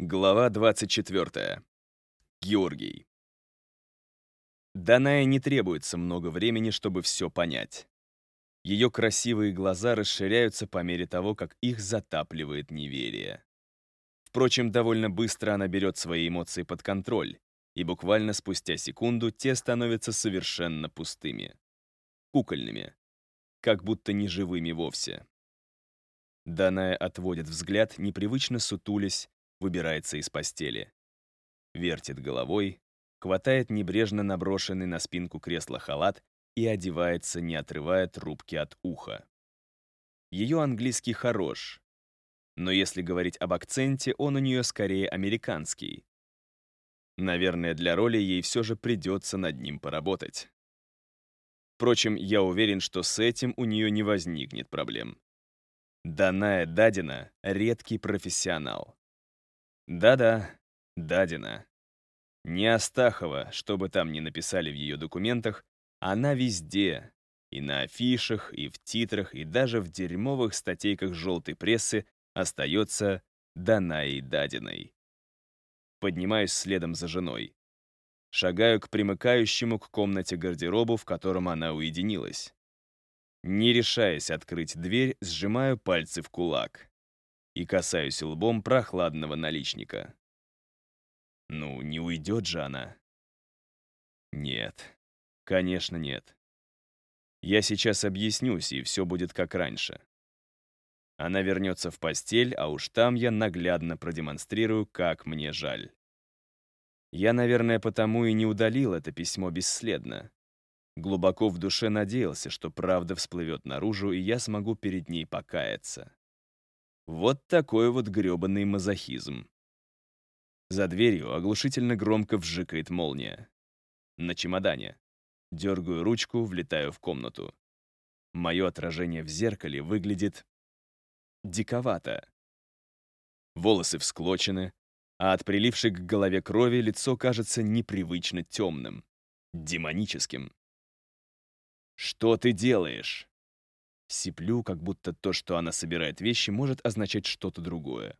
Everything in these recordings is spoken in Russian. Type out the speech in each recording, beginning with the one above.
Глава 24. Георгий. Даная не требуется много времени, чтобы все понять. Ее красивые глаза расширяются по мере того, как их затапливает неверие. Впрочем, довольно быстро она берет свои эмоции под контроль, и буквально спустя секунду те становятся совершенно пустыми. Кукольными. Как будто не живыми вовсе. Даная отводит взгляд, непривычно сутулясь, выбирается из постели. Вертит головой, хватает небрежно наброшенный на спинку кресла халат и одевается, не отрывая трубки от уха. Ее английский хорош, но если говорить об акценте, он у нее скорее американский. Наверное, для роли ей все же придется над ним поработать. Впрочем, я уверен, что с этим у нее не возникнет проблем. Даная Дадина — редкий профессионал. Да-да, Дадина. Не Астахова, что бы там ни написали в ее документах, она везде, и на афишах, и в титрах, и даже в дерьмовых статейках желтой прессы остается Данаей Дадиной. Поднимаюсь следом за женой. Шагаю к примыкающему к комнате гардеробу, в котором она уединилась. Не решаясь открыть дверь, сжимаю пальцы в кулак и касаюсь лбом прохладного наличника. Ну, не уйдет же она. Нет, конечно нет. Я сейчас объяснюсь, и все будет как раньше. Она вернется в постель, а уж там я наглядно продемонстрирую, как мне жаль. Я, наверное, потому и не удалил это письмо бесследно. Глубоко в душе надеялся, что правда всплывет наружу, и я смогу перед ней покаяться. Вот такой вот грёбаный мазохизм. За дверью оглушительно громко вжикает молния. На чемодане. Дергаю ручку, влетаю в комнату. Мое отражение в зеркале выглядит... диковато. Волосы всклочены, а от прилившей к голове крови лицо кажется непривычно темным, демоническим. «Что ты делаешь?» Сиплю, как будто то, что она собирает вещи, может означать что-то другое.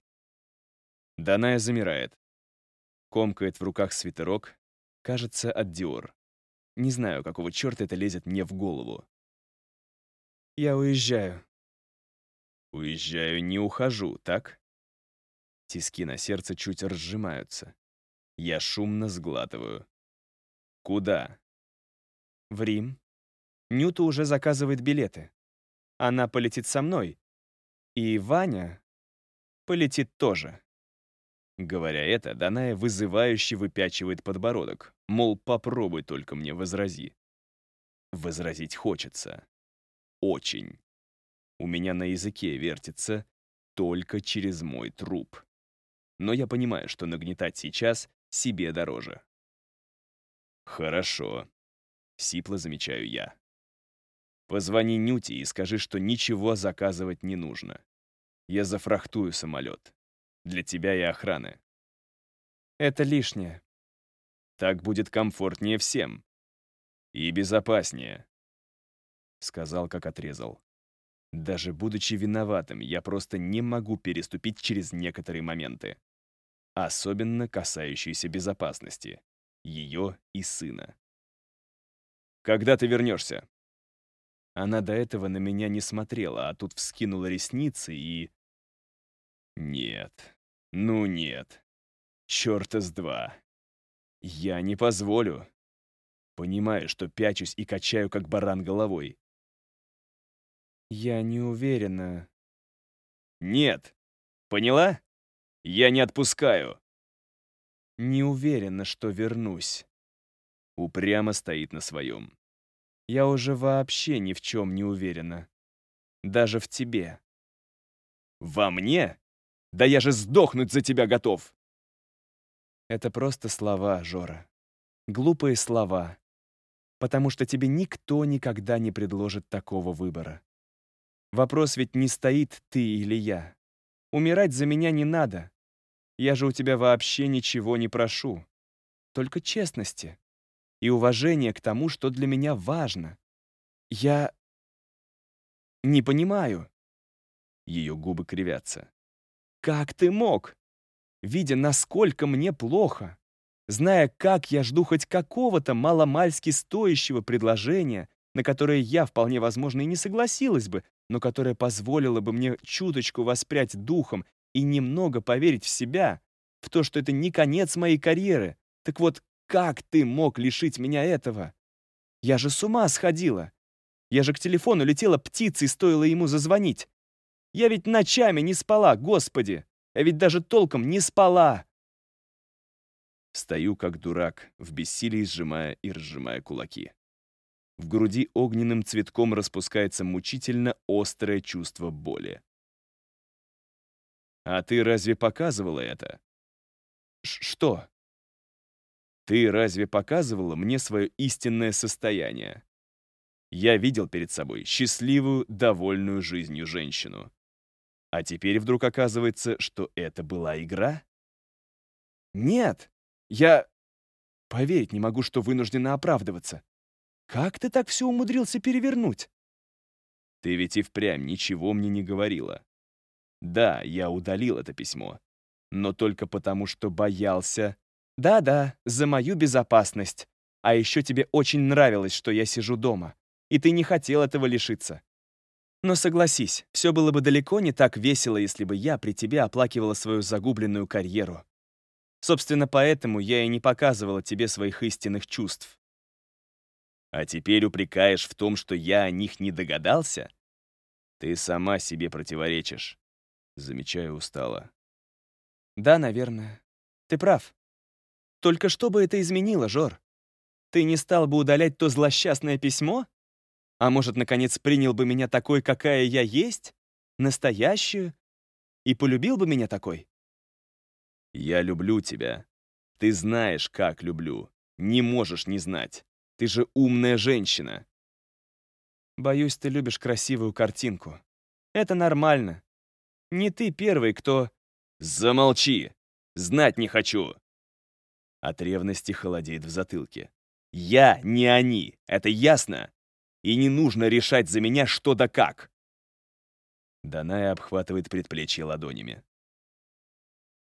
Даная замирает. Комкает в руках свитерок, кажется, от Диор. Не знаю, какого черта это лезет мне в голову. «Я уезжаю». «Уезжаю, не ухожу, так?» Тиски на сердце чуть разжимаются. Я шумно сглатываю. «Куда?» «В Рим. Нюта уже заказывает билеты. Она полетит со мной. И Ваня полетит тоже. Говоря это, Даная вызывающе выпячивает подбородок, мол, попробуй только мне возрази. Возразить хочется. Очень. У меня на языке вертится только через мой труп. Но я понимаю, что нагнетать сейчас себе дороже. «Хорошо», — сипло замечаю я. Позвони Нюте и скажи, что ничего заказывать не нужно. Я зафрахтую самолет. Для тебя и охраны. Это лишнее. Так будет комфортнее всем. И безопаснее. Сказал, как отрезал. Даже будучи виноватым, я просто не могу переступить через некоторые моменты. Особенно касающиеся безопасности. Ее и сына. «Когда ты вернешься?» Она до этого на меня не смотрела, а тут вскинула ресницы и... Нет. Ну нет. Чёрта с два. Я не позволю. Понимаю, что пячусь и качаю, как баран головой. Я не уверена. Нет. Поняла? Я не отпускаю. Не уверена, что вернусь. Упрямо стоит на своем. Я уже вообще ни в чем не уверена. Даже в тебе. Во мне? Да я же сдохнуть за тебя готов! Это просто слова, Жора. Глупые слова. Потому что тебе никто никогда не предложит такого выбора. Вопрос ведь не стоит ты или я. Умирать за меня не надо. Я же у тебя вообще ничего не прошу. Только честности и уважение к тому, что для меня важно. Я не понимаю. Ее губы кривятся. Как ты мог? видя, насколько мне плохо, зная, как я жду хоть какого-то маломальски стоящего предложения, на которое я вполне возможно и не согласилась бы, но которое позволило бы мне чуточку воспрять духом и немного поверить в себя, в то, что это не конец моей карьеры. Так вот, как ты мог лишить меня этого? Я же с ума сходила. Я же к телефону летела птицей, стоило ему зазвонить. Я ведь ночами не спала, господи! Я ведь даже толком не спала!» Стою как дурак, в бессилии сжимая и разжимая кулаки. В груди огненным цветком распускается мучительно острое чувство боли. «А ты разве показывала это?» Ш «Что?» «Ты разве показывала мне свое истинное состояние?» Я видел перед собой счастливую, довольную жизнью женщину. А теперь вдруг оказывается, что это была игра? Нет, я... Поверить не могу, что вынуждена оправдываться. Как ты так все умудрился перевернуть? Ты ведь и впрямь ничего мне не говорила. Да, я удалил это письмо, но только потому, что боялся. Да-да, за мою безопасность. А еще тебе очень нравилось, что я сижу дома, и ты не хотел этого лишиться. Но согласись, все было бы далеко не так весело, если бы я при тебе оплакивала свою загубленную карьеру. Собственно, поэтому я и не показывала тебе своих истинных чувств. А теперь упрекаешь в том, что я о них не догадался? Ты сама себе противоречишь. Замечаю устало. Да, наверное. Ты прав. Только что бы это изменило, Жор? Ты не стал бы удалять то злосчастное письмо? А может, наконец, принял бы меня такой, какая я есть? Настоящую? И полюбил бы меня такой? Я люблю тебя. Ты знаешь, как люблю. Не можешь не знать. Ты же умная женщина. Боюсь, ты любишь красивую картинку. Это нормально. Не ты первый, кто... Замолчи! Знать не хочу! От ревности холодеет в затылке. Я не они, это ясно? И не нужно решать за меня что да как. Даная обхватывает предплечье ладонями.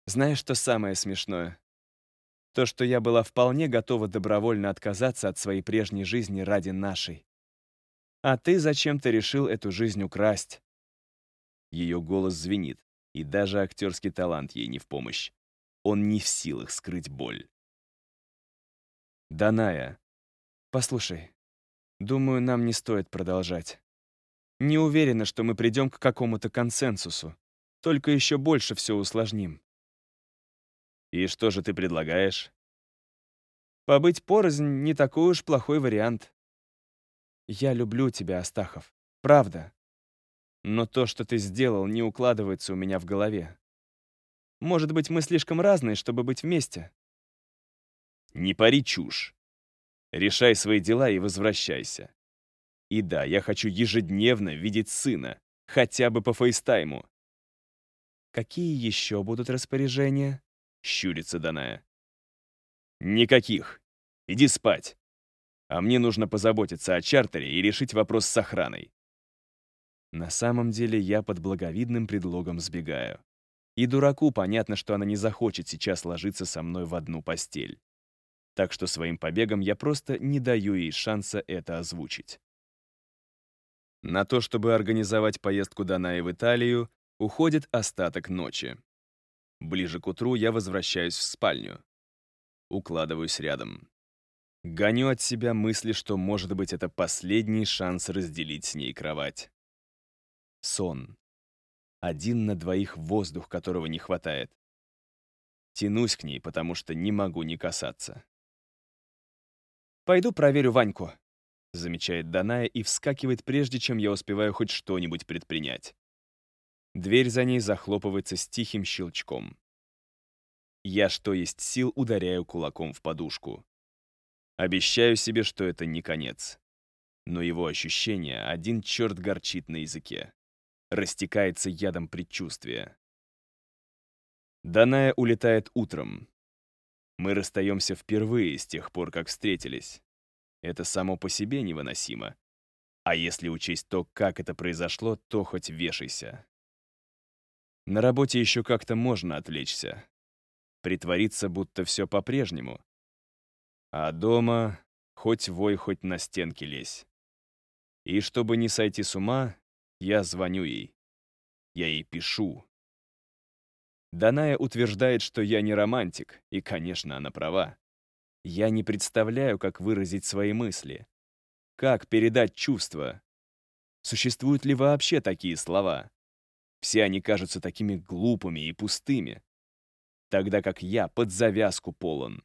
Знаешь, что самое смешное? То, что я была вполне готова добровольно отказаться от своей прежней жизни ради нашей. А ты зачем-то решил эту жизнь украсть. Ее голос звенит, и даже актерский талант ей не в помощь. Он не в силах скрыть боль. Даная, послушай, думаю, нам не стоит продолжать. Не уверена, что мы придем к какому-то консенсусу. Только еще больше все усложним. «И что же ты предлагаешь?» «Побыть порознь — не такой уж плохой вариант. Я люблю тебя, Астахов. Правда. Но то, что ты сделал, не укладывается у меня в голове. Может быть, мы слишком разные, чтобы быть вместе?» «Не пари чушь. Решай свои дела и возвращайся. И да, я хочу ежедневно видеть сына, хотя бы по фейстайму». «Какие еще будут распоряжения?» — щурится Даная. «Никаких. Иди спать. А мне нужно позаботиться о чартере и решить вопрос с охраной». На самом деле я под благовидным предлогом сбегаю. И дураку понятно, что она не захочет сейчас ложиться со мной в одну постель. Так что своим побегом я просто не даю ей шанса это озвучить. На то, чтобы организовать поездку Данаи в Италию, уходит остаток ночи. Ближе к утру я возвращаюсь в спальню. Укладываюсь рядом. Гоню от себя мысли, что, может быть, это последний шанс разделить с ней кровать. Сон. Один на двоих воздух, которого не хватает. Тянусь к ней, потому что не могу не касаться. «Пойду проверю Ваньку», — замечает Даная и вскакивает, прежде чем я успеваю хоть что-нибудь предпринять. Дверь за ней захлопывается с тихим щелчком. Я, что есть сил, ударяю кулаком в подушку. Обещаю себе, что это не конец. Но его ощущение один черт горчит на языке. Растекается ядом предчувствия. Даная улетает утром. Мы расстаемся впервые с тех пор, как встретились. Это само по себе невыносимо. А если учесть то, как это произошло, то хоть вешайся. На работе еще как-то можно отвлечься. притвориться, будто все по-прежнему. А дома хоть вой, хоть на стенки лезь. И чтобы не сойти с ума, я звоню ей. Я ей пишу. Даная утверждает, что я не романтик, и, конечно, она права. Я не представляю, как выразить свои мысли. Как передать чувства? Существуют ли вообще такие слова? Все они кажутся такими глупыми и пустыми. Тогда как я под завязку полон.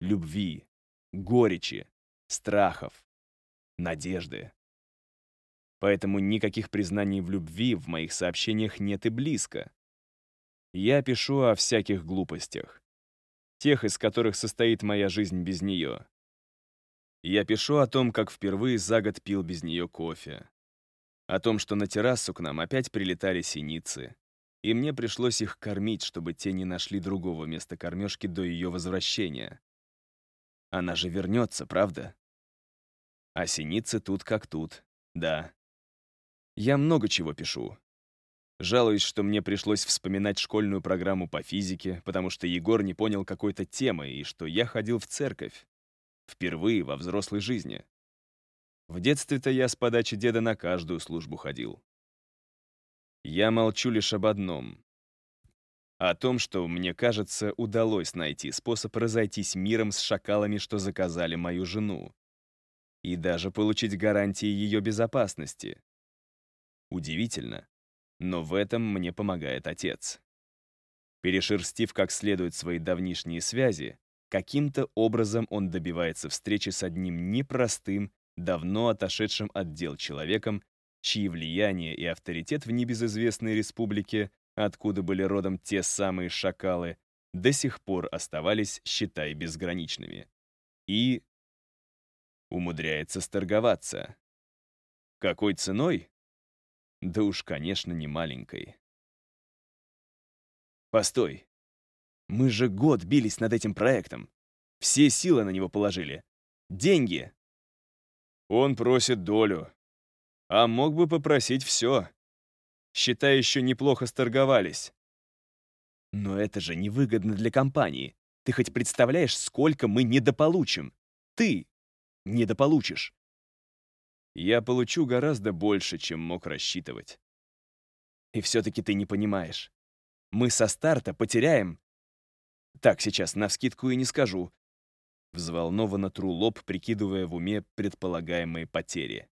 Любви, горечи, страхов, надежды. Поэтому никаких признаний в любви в моих сообщениях нет и близко. Я пишу о всяких глупостях. Тех, из которых состоит моя жизнь без нее. Я пишу о том, как впервые за год пил без нее кофе. О том, что на террасу к нам опять прилетали синицы. И мне пришлось их кормить, чтобы те не нашли другого места кормежки до ее возвращения. Она же вернется, правда? А синицы тут как тут, да. Я много чего пишу. Жалуюсь, что мне пришлось вспоминать школьную программу по физике, потому что Егор не понял какой-то темы и что я ходил в церковь. Впервые во взрослой жизни. В детстве-то я с подачи деда на каждую службу ходил. Я молчу лишь об одном. О том, что, мне кажется, удалось найти способ разойтись миром с шакалами, что заказали мою жену. И даже получить гарантии ее безопасности. Удивительно, но в этом мне помогает отец. Перешерстив как следует свои давнишние связи, каким-то образом он добивается встречи с одним непростым, давно отошедшим от дел человеком, чьи влияние и авторитет в небезызвестной республике, откуда были родом те самые шакалы, до сих пор оставались, считай, безграничными. И умудряется сторговаться. Какой ценой? Да уж, конечно, не маленькой. Постой. Мы же год бились над этим проектом. Все силы на него положили. Деньги. Он просит долю. А мог бы попросить все. Считай, еще неплохо сторговались. Но это же невыгодно для компании. Ты хоть представляешь, сколько мы недополучим? Ты недополучишь. Я получу гораздо больше, чем мог рассчитывать. И все-таки ты не понимаешь. Мы со старта потеряем... Так, сейчас, навскидку и не скажу. Взволнованно тру лоб, прикидывая в уме предполагаемые потери.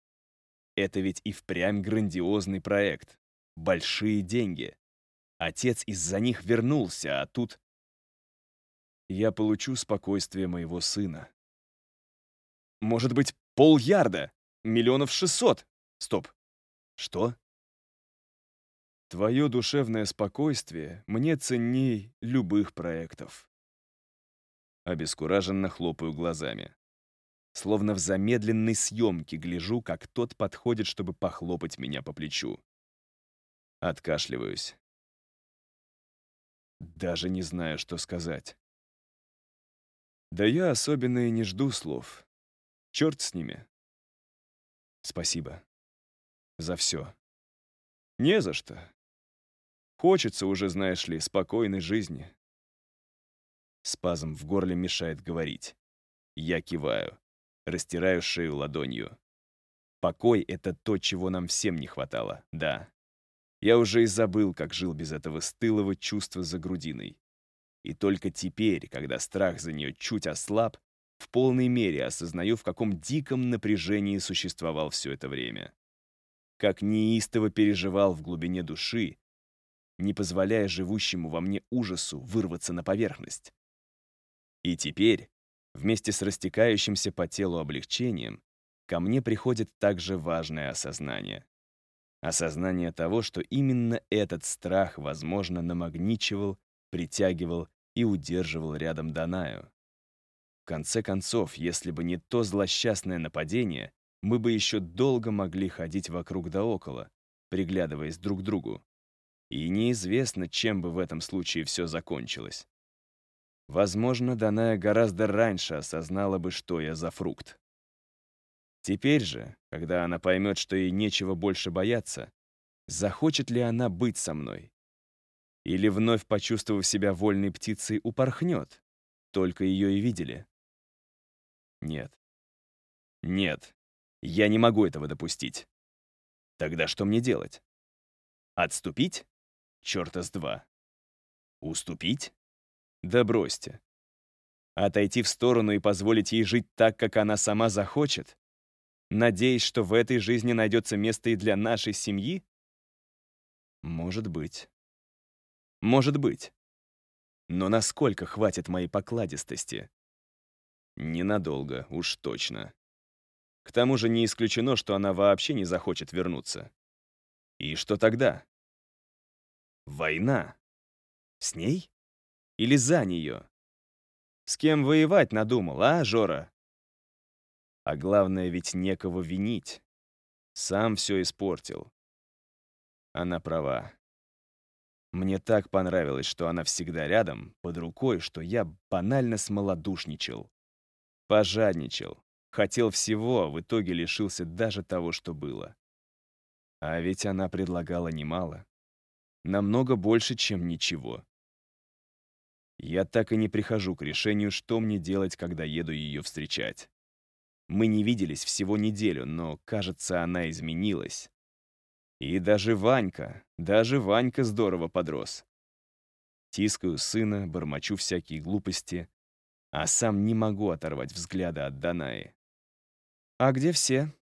Это ведь и впрямь грандиозный проект. Большие деньги. Отец из-за них вернулся, а тут... Я получу спокойствие моего сына. Может быть, полярда? Миллионов шестьсот. Стоп. Что? Твое душевное спокойствие мне ценней любых проектов. Обескураженно хлопаю глазами. Словно в замедленной съемке гляжу, как тот подходит, чтобы похлопать меня по плечу. Откашливаюсь. Даже не знаю, что сказать. Да я особенно и не жду слов. Черт с ними. Спасибо. За все. Не за что. Хочется уже, знаешь ли, спокойной жизни. Спазм в горле мешает говорить. Я киваю, растираю шею ладонью. Покой — это то, чего нам всем не хватало, да. Я уже и забыл, как жил без этого стылого чувства за грудиной. И только теперь, когда страх за нее чуть ослаб, в полной мере осознаю, в каком диком напряжении существовал все это время. Как неистово переживал в глубине души, не позволяя живущему во мне ужасу вырваться на поверхность. И теперь, вместе с растекающимся по телу облегчением, ко мне приходит также важное осознание. Осознание того, что именно этот страх, возможно, намагничивал, притягивал и удерживал рядом Данаю. В конце концов, если бы не то злосчастное нападение, мы бы еще долго могли ходить вокруг да около, приглядываясь друг к другу. И неизвестно, чем бы в этом случае все закончилось. Возможно, Даная гораздо раньше осознала бы, что я за фрукт. Теперь же, когда она поймет, что ей нечего больше бояться, захочет ли она быть со мной? Или вновь почувствовав себя вольной птицей, упорхнет? Только ее и видели. Нет. Нет. Я не могу этого допустить. Тогда что мне делать? Отступить? Чёрта с два. Уступить? Да бросьте. Отойти в сторону и позволить ей жить так, как она сама захочет? Надеясь, что в этой жизни найдется место и для нашей семьи? Может быть. Может быть. Но насколько хватит моей покладистости? Ненадолго, уж точно. К тому же не исключено, что она вообще не захочет вернуться. И что тогда? Война. С ней? Или за нее? С кем воевать надумал, а, Жора? А главное, ведь некого винить. Сам все испортил. Она права. Мне так понравилось, что она всегда рядом, под рукой, что я банально смолодушничал. Пожадничал. Хотел всего, в итоге лишился даже того, что было. А ведь она предлагала немало. Намного больше, чем ничего. Я так и не прихожу к решению, что мне делать, когда еду ее встречать. Мы не виделись всего неделю, но, кажется, она изменилась. И даже Ванька, даже Ванька здорово подрос. Тискаю сына, бормочу всякие глупости, а сам не могу оторвать взгляда от Данаи. «А где все?»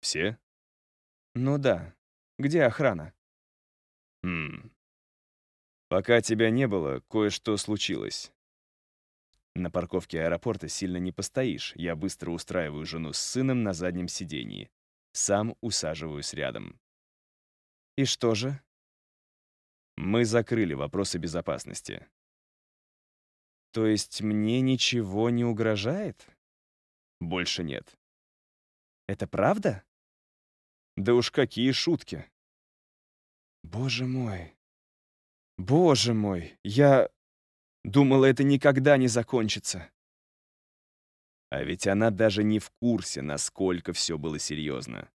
«Все?» «Ну да. Где охрана?» «Хм. Пока тебя не было, кое-что случилось. На парковке аэропорта сильно не постоишь. Я быстро устраиваю жену с сыном на заднем сиденье. Сам усаживаюсь рядом. И что же? Мы закрыли вопросы безопасности. То есть мне ничего не угрожает? Больше нет. Это правда? Да уж какие шутки. Боже мой. Боже мой, я... Думала, это никогда не закончится. А ведь она даже не в курсе, насколько все было серьезно.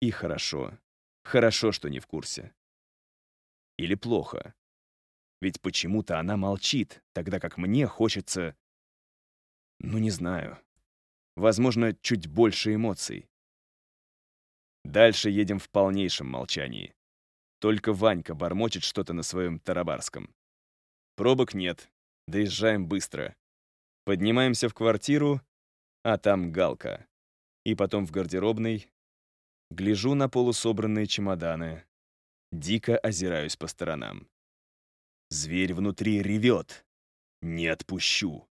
И хорошо. Хорошо, что не в курсе. Или плохо. Ведь почему-то она молчит, тогда как мне хочется... Ну, не знаю. Возможно, чуть больше эмоций. Дальше едем в полнейшем молчании. Только Ванька бормочет что-то на своем тарабарском. Пробок нет. Доезжаем быстро. Поднимаемся в квартиру, а там галка. И потом в гардеробной. Гляжу на полусобранные чемоданы. Дико озираюсь по сторонам. Зверь внутри ревет. Не отпущу.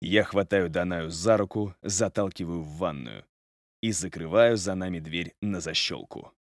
Я хватаю Данаю за руку, заталкиваю в ванную и закрываю за нами дверь на защелку.